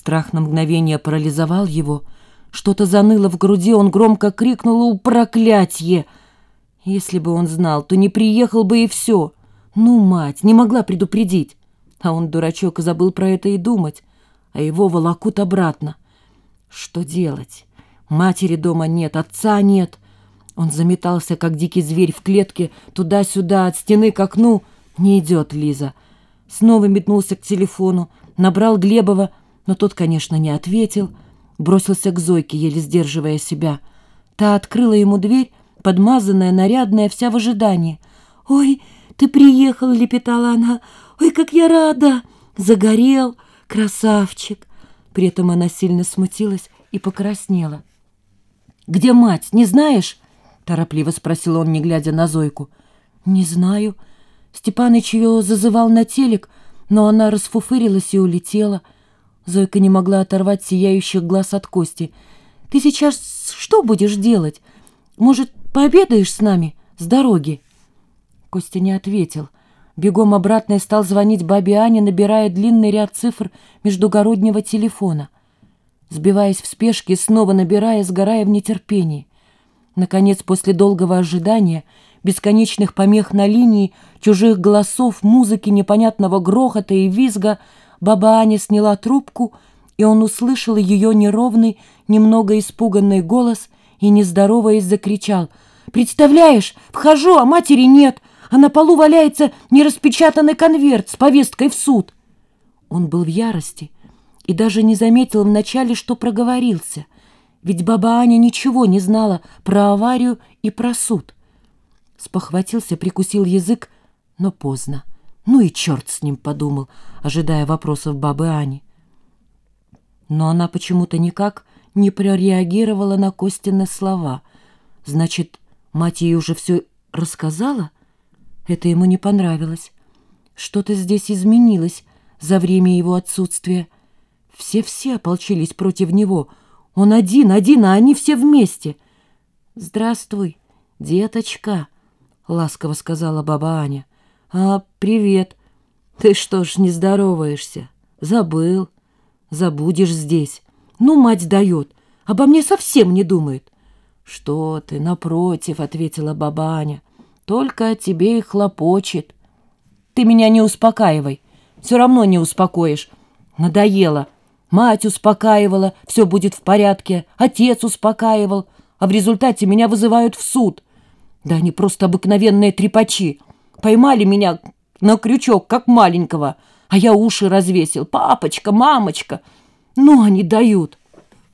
Страх на мгновение парализовал его. Что-то заныло в груди, он громко крикнул «У проклятье!» Если бы он знал, то не приехал бы и все. Ну, мать, не могла предупредить. А он, дурачок, и забыл про это и думать. А его волокут обратно. Что делать? Матери дома нет, отца нет. Он заметался, как дикий зверь в клетке, туда-сюда, от стены к окну. Не идет Лиза. Снова метнулся к телефону, набрал Глебова, но тот, конечно, не ответил. Бросился к Зойке, еле сдерживая себя. Та открыла ему дверь, подмазанная, нарядная, вся в ожидании. «Ой, ты приехал!» — лепетала она. «Ой, как я рада! Загорел! Красавчик!» При этом она сильно смутилась и покраснела. «Где мать, не знаешь?» — торопливо спросил он, не глядя на Зойку. «Не знаю. Степаныч ее зазывал на телек, но она расфуфырилась и улетела». Зойка не могла оторвать сияющих глаз от Кости. «Ты сейчас что будешь делать? Может, пообедаешь с нами с дороги?» Костя не ответил. Бегом обратно и стал звонить бабе Ане, набирая длинный ряд цифр междугороднего телефона. Сбиваясь в спешке, снова набирая, сгорая в нетерпении. Наконец, после долгого ожидания, бесконечных помех на линии, чужих голосов, музыки, непонятного грохота и визга, баба Аня сняла трубку, и он услышал ее неровный, немного испуганный голос и, не здороваясь, закричал «Представляешь, вхожу, а матери нет!» а на полу валяется нераспечатанный конверт с повесткой в суд. Он был в ярости и даже не заметил вначале, что проговорился, ведь баба Аня ничего не знала про аварию и про суд. Спохватился, прикусил язык, но поздно. Ну и черт с ним, подумал, ожидая вопросов бабы Ани. Но она почему-то никак не прореагировала на Костины слова. Значит, мать ей уже все рассказала? — это ему не понравилось. Что-то здесь изменилось за время его отсутствия. Все-все ополчились против него. Он один, один, а они все вместе. «Здравствуй, деточка», — ласково сказала баба Аня. «А, привет. Ты что ж не здороваешься? Забыл. Забудешь здесь. Ну, мать дает. Обо мне совсем не думает». «Что ты, напротив», — ответила баба Аня только о тебе и хлопочет. Ты меня не успокаивай, все равно не успокоишь. Надоело. Мать успокаивала, все будет в порядке, отец успокаивал, а в результате меня вызывают в суд. Да они просто обыкновенные трепачи. Поймали меня на крючок, как маленького, а я уши развесил. Папочка, мамочка. Ну, они дают.